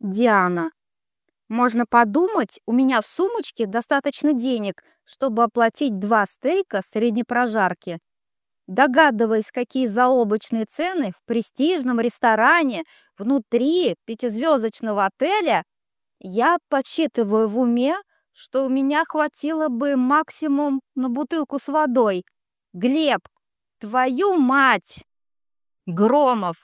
Диана. Можно подумать, у меня в сумочке достаточно денег, чтобы оплатить два стейка средней прожарки. Догадываясь, какие заоблачные цены в престижном ресторане внутри пятизвездочного отеля, я подсчитываю в уме, что у меня хватило бы максимум на бутылку с водой. Глеб, твою мать! Громов,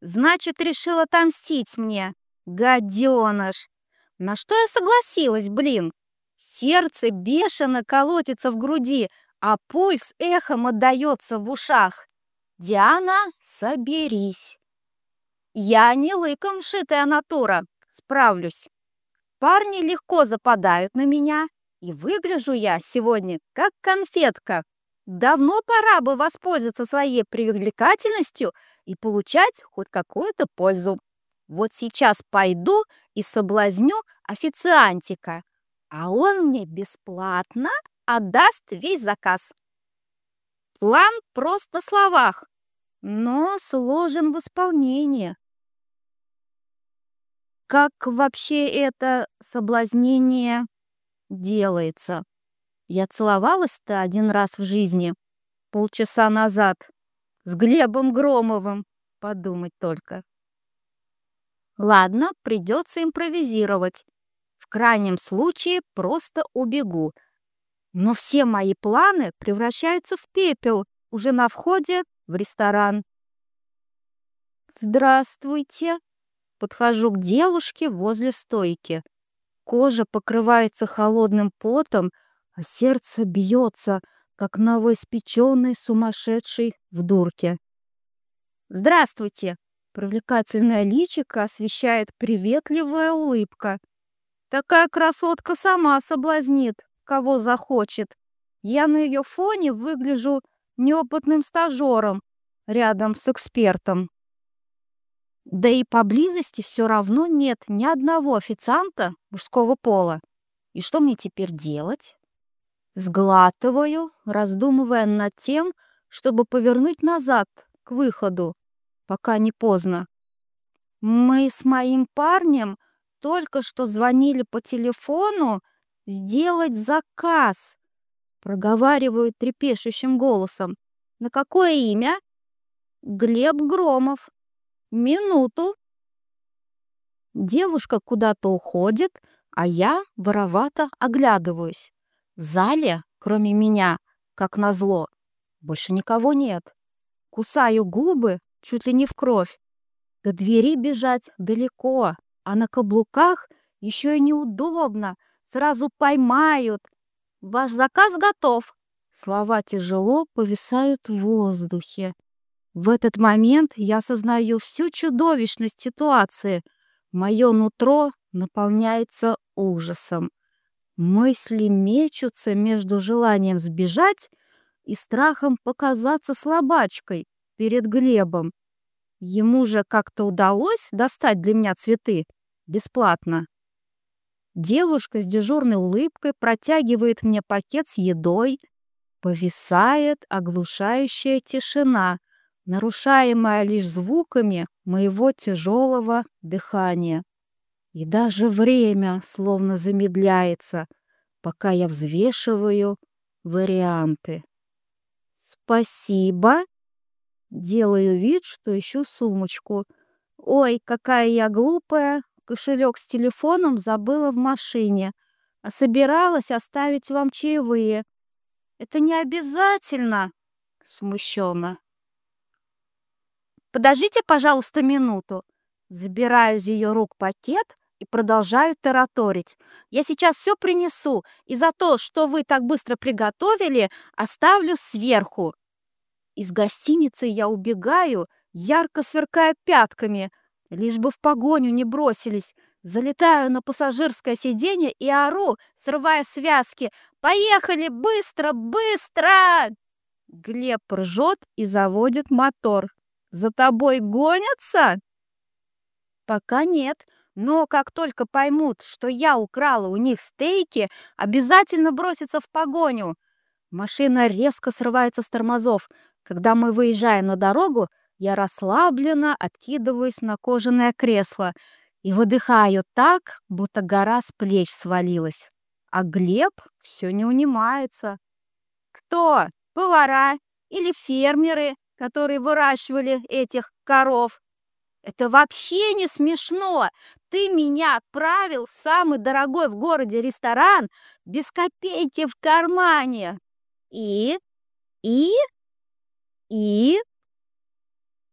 значит, решил отомстить мне. Гаденыш! На что я согласилась, блин? Сердце бешено колотится в груди, а пульс эхом отдается в ушах. Диана, соберись. Я не лыком шитая натура, справлюсь. Парни легко западают на меня, и выгляжу я сегодня как конфетка. Давно пора бы воспользоваться своей привлекательностью и получать хоть какую-то пользу. Вот сейчас пойду и соблазню официантика, а он мне бесплатно отдаст весь заказ. План просто в словах, но сложен в исполнении. Как вообще это соблазнение делается? Я целовалась-то один раз в жизни, полчаса назад, с Глебом Громовым, подумать только. Ладно, придется импровизировать. В крайнем случае просто убегу. Но все мои планы превращаются в пепел уже на входе в ресторан. «Здравствуйте!» Подхожу к девушке возле стойки. Кожа покрывается холодным потом, а сердце бьется, как новоиспеченный сумасшедший в дурке. «Здравствуйте!» Привлекательное личико освещает приветливая улыбка. Такая красотка сама соблазнит, кого захочет. Я на ее фоне выгляжу неопытным стажером рядом с экспертом. Да и поблизости все равно нет ни одного официанта мужского пола. И что мне теперь делать? Сглатываю, раздумывая над тем, чтобы повернуть назад, к выходу, пока не поздно. Мы с моим парнем только что звонили по телефону сделать заказ. Проговариваю трепещущим голосом. На какое имя? Глеб Громов. Минуту. Девушка куда-то уходит, а я воровато оглядываюсь. В зале, кроме меня, как назло, больше никого нет. Кусаю губы чуть ли не в кровь. До двери бежать далеко, а на каблуках еще и неудобно. Сразу поймают. Ваш заказ готов. Слова тяжело повисают в воздухе. В этот момент я осознаю всю чудовищность ситуации. Мое нутро наполняется ужасом. Мысли мечутся между желанием сбежать и страхом показаться слабачкой перед Глебом. Ему же как-то удалось достать для меня цветы бесплатно. Девушка с дежурной улыбкой протягивает мне пакет с едой. Повисает оглушающая тишина нарушаемая лишь звуками моего тяжелого дыхания. И даже время словно замедляется, пока я взвешиваю варианты. «Спасибо!» Делаю вид, что ищу сумочку. «Ой, какая я глупая! Кошелек с телефоном забыла в машине, а собиралась оставить вам чаевые. Это не обязательно!» Смущенно. Подождите, пожалуйста, минуту. Забираю из ее рук пакет и продолжаю тараторить. Я сейчас все принесу, и за то, что вы так быстро приготовили, оставлю сверху. Из гостиницы я убегаю, ярко сверкая пятками, лишь бы в погоню не бросились. Залетаю на пассажирское сиденье и ору, срывая связки. «Поехали! Быстро! Быстро!» Глеб ржет и заводит мотор. За тобой гонятся? Пока нет, но как только поймут, что я украла у них стейки, обязательно бросятся в погоню. Машина резко срывается с тормозов. Когда мы выезжаем на дорогу, я расслабленно откидываюсь на кожаное кресло и выдыхаю так, будто гора с плеч свалилась. А Глеб все не унимается. Кто? Повара или фермеры, которые выращивали этих коров? Это вообще не смешно. Ты меня отправил в самый дорогой в городе ресторан без копейки в кармане. И? И? И?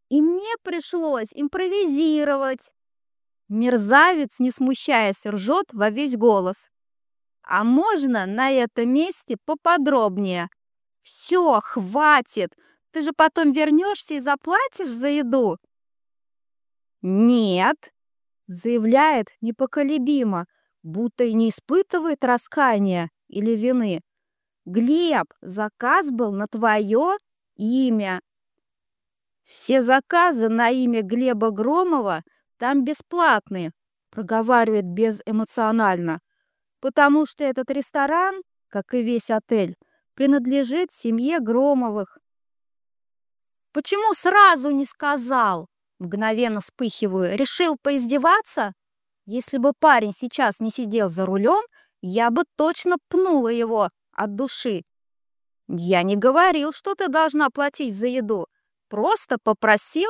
И мне пришлось импровизировать. Мерзавец, не смущаясь, ржет во весь голос. А можно на этом месте поподробнее? Все, хватит. Ты же потом вернешься и заплатишь за еду. Нет, заявляет непоколебимо, будто и не испытывает раскаяния или вины. Глеб, заказ был на твое имя. Все заказы на имя Глеба Громова там бесплатные, проговаривает безэмоционально, потому что этот ресторан, как и весь отель, принадлежит семье Громовых. Почему сразу не сказал? Мгновенно вспыхиваю. Решил поиздеваться? Если бы парень сейчас не сидел за рулем, я бы точно пнула его от души. Я не говорил, что ты должна платить за еду. Просто попросил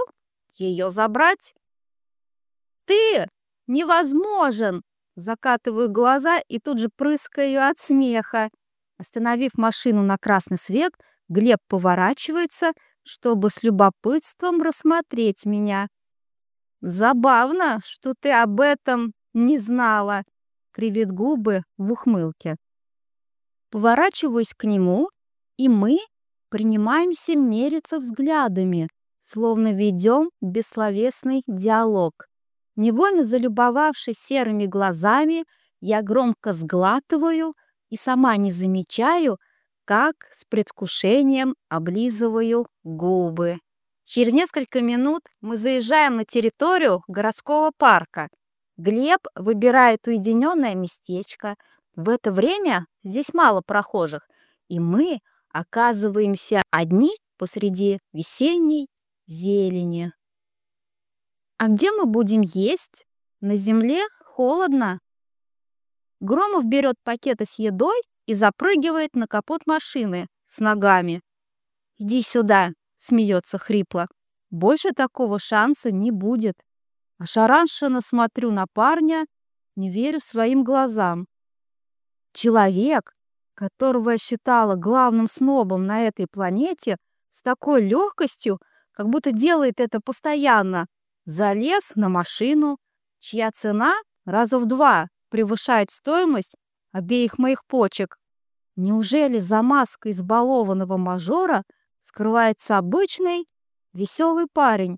ее забрать. Ты невозможен! Закатываю глаза и тут же прыскаю от смеха. Остановив машину на красный свет, Глеб поворачивается, чтобы с любопытством рассмотреть меня. «Забавно, что ты об этом не знала», — кривит губы в ухмылке. Поворачиваюсь к нему, и мы принимаемся мериться взглядами, словно ведем бессловесный диалог. Невольно залюбовавшись серыми глазами, я громко сглатываю и сама не замечаю, как с предвкушением облизываю губы. Через несколько минут мы заезжаем на территорию городского парка. Глеб выбирает уединенное местечко. В это время здесь мало прохожих, и мы оказываемся одни посреди весенней зелени. А где мы будем есть? На земле холодно. Громов берет пакеты с едой и запрыгивает на капот машины с ногами. «Иди сюда», — смеется хрипло. «Больше такого шанса не будет». Ошарашенно смотрю на парня, не верю своим глазам. Человек, которого я считала главным снобом на этой планете, с такой легкостью, как будто делает это постоянно, залез на машину, чья цена раза в два превышает стоимость обеих моих почек. Неужели за маской избалованного мажора скрывается обычный веселый парень?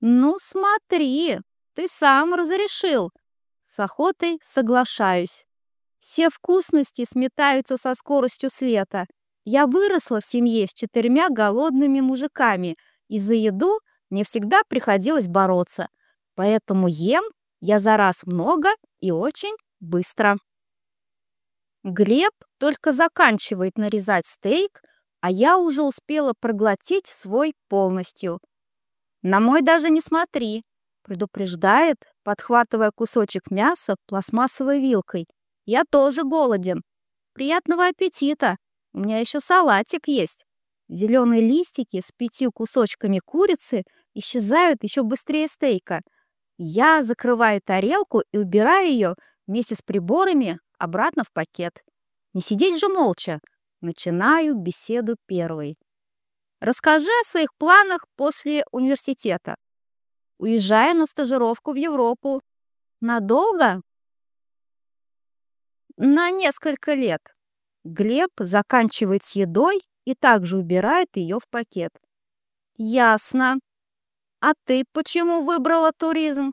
Ну, смотри, ты сам разрешил. С охотой соглашаюсь. Все вкусности сметаются со скоростью света. Я выросла в семье с четырьмя голодными мужиками, и за еду мне всегда приходилось бороться. Поэтому ем я за раз много и очень быстро. Глеб только заканчивает нарезать стейк, а я уже успела проглотить свой полностью. На мой даже не смотри, предупреждает, подхватывая кусочек мяса пластмассовой вилкой. Я тоже голоден. Приятного аппетита. У меня еще салатик есть. Зеленые листики с пятью кусочками курицы исчезают еще быстрее стейка. Я закрываю тарелку и убираю ее вместе с приборами обратно в пакет. Не сидеть же молча. Начинаю беседу первой. Расскажи о своих планах после университета. Уезжаю на стажировку в Европу. Надолго? На несколько лет. Глеб заканчивает с едой и также убирает ее в пакет. Ясно. А ты почему выбрала туризм?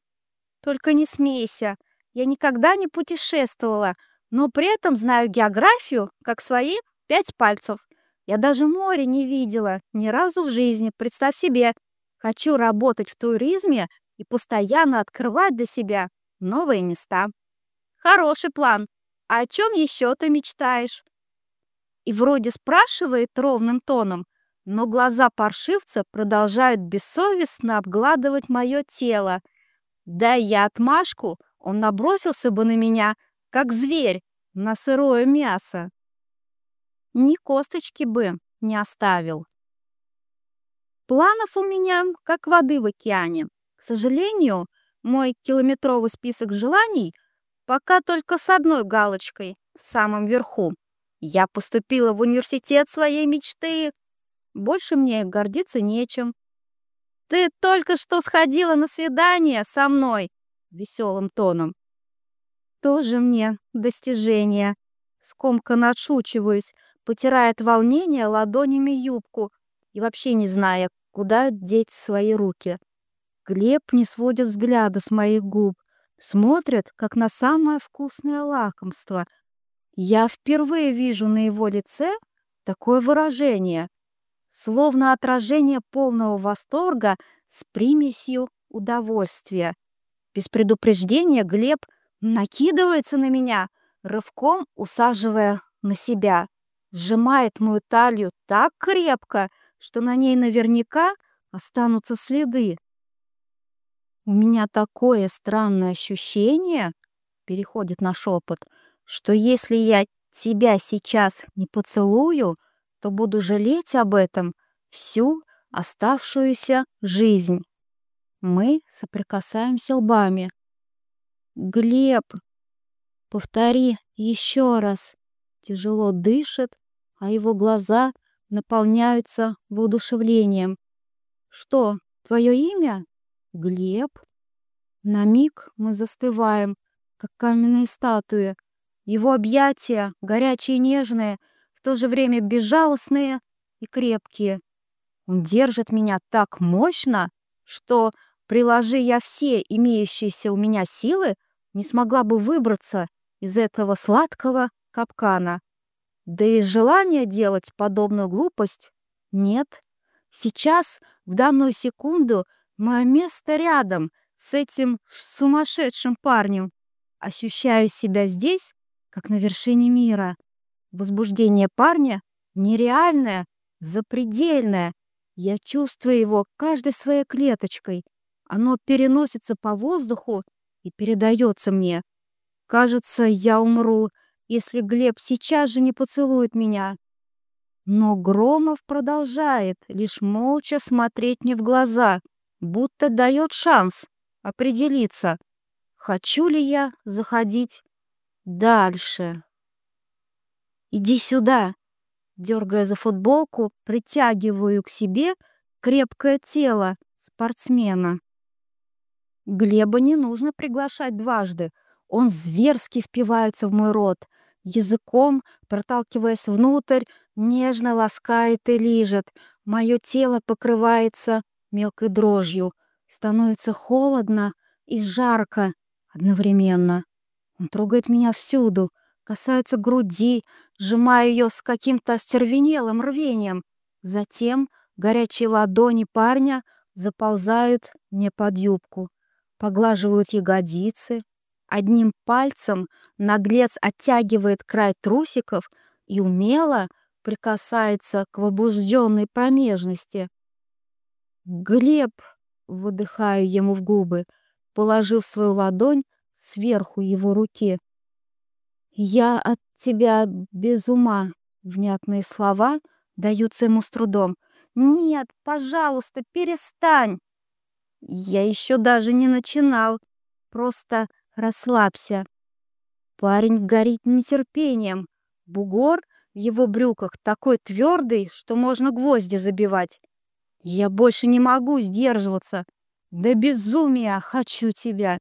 Только не смейся. Я никогда не путешествовала, но при этом знаю географию, как свои пять пальцев. Я даже море не видела ни разу в жизни, представь себе. Хочу работать в туризме и постоянно открывать для себя новые места. Хороший план. А о чем еще ты мечтаешь? И вроде спрашивает ровным тоном, но глаза паршивца продолжают бессовестно обгладывать мое тело. Дай я отмашку, он набросился бы на меня, как зверь, на сырое мясо. Ни косточки бы не оставил. Планов у меня, как воды в океане. К сожалению, мой километровый список желаний пока только с одной галочкой в самом верху. Я поступила в университет своей мечты. Больше мне гордиться нечем. Ты только что сходила на свидание со мной веселым тоном. Тоже мне достижение. Скомканно отшучиваюсь, потирая от волнения ладонями юбку и вообще не зная, куда деть свои руки. Глеб не сводит взгляда с моих губ, смотрит, как на самое вкусное лакомство. Я впервые вижу на его лице такое выражение, словно отражение полного восторга с примесью удовольствия. Без предупреждения Глеб накидывается на меня, рывком усаживая на себя, сжимает мою талию так крепко, что на ней наверняка останутся следы. У меня такое странное ощущение, переходит на шепот, что если я тебя сейчас не поцелую, то буду жалеть об этом всю оставшуюся жизнь. Мы соприкасаемся лбами. Глеб, повтори еще раз. Тяжело дышит, а его глаза наполняются воодушевлением. Что, твое имя? Глеб? На миг мы застываем, как каменные статуи. Его объятия, горячие и нежные, в то же время безжалостные и крепкие. Он держит меня так мощно, что Приложи я все имеющиеся у меня силы, не смогла бы выбраться из этого сладкого капкана. Да и желания делать подобную глупость нет. Сейчас, в данную секунду, мое место рядом с этим сумасшедшим парнем. Ощущаю себя здесь, как на вершине мира. Возбуждение парня нереальное, запредельное. Я чувствую его каждой своей клеточкой. Оно переносится по воздуху и передается мне. Кажется, я умру, если Глеб сейчас же не поцелует меня. Но Громов продолжает лишь молча смотреть мне в глаза, будто дает шанс определиться, хочу ли я заходить дальше. «Иди сюда!» Дергая за футболку, притягиваю к себе крепкое тело спортсмена. Глеба не нужно приглашать дважды. Он зверски впивается в мой рот, языком, проталкиваясь внутрь, нежно ласкает и лижет. Мое тело покрывается мелкой дрожью, становится холодно и жарко одновременно. Он трогает меня всюду, касается груди, сжимая ее с каким-то остервенелым рвением. Затем горячие ладони парня заползают мне под юбку поглаживают ягодицы. Одним пальцем наглец оттягивает край трусиков и умело прикасается к возбужденной промежности. «Глеб!» — выдыхаю ему в губы, положив свою ладонь сверху его руки. «Я от тебя без ума!» — внятные слова даются ему с трудом. «Нет, пожалуйста, перестань!» Я еще даже не начинал. Просто расслабься. Парень горит нетерпением. Бугор в его брюках такой твердый, что можно гвозди забивать. Я больше не могу сдерживаться. До безумия хочу тебя.